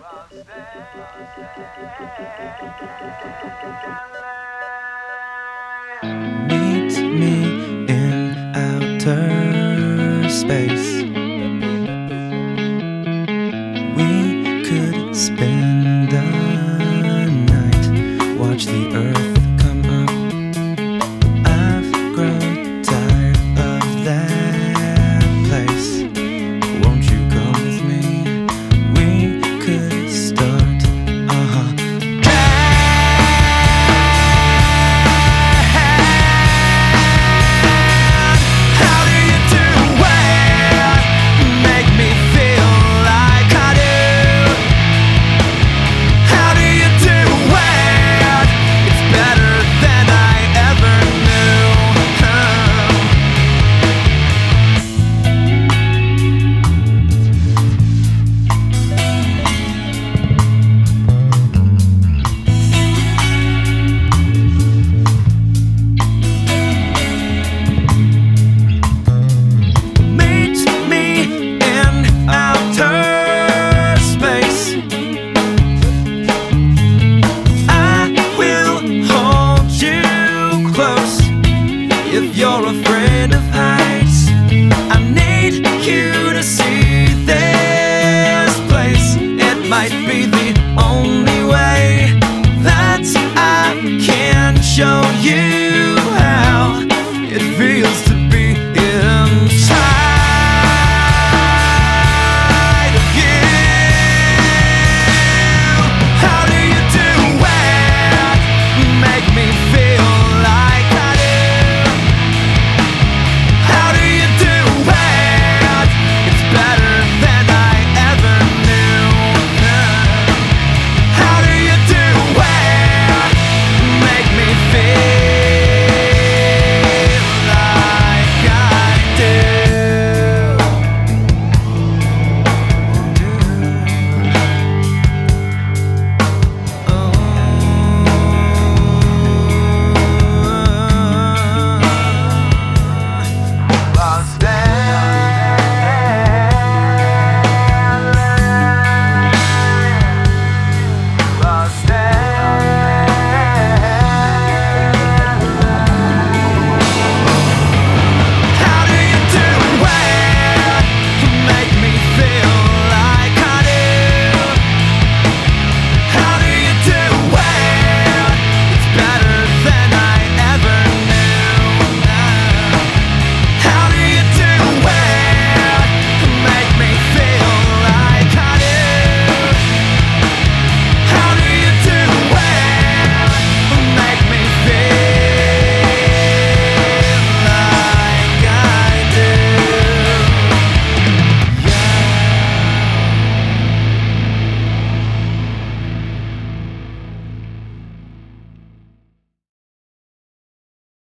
Thank you. if you're a friend of mine.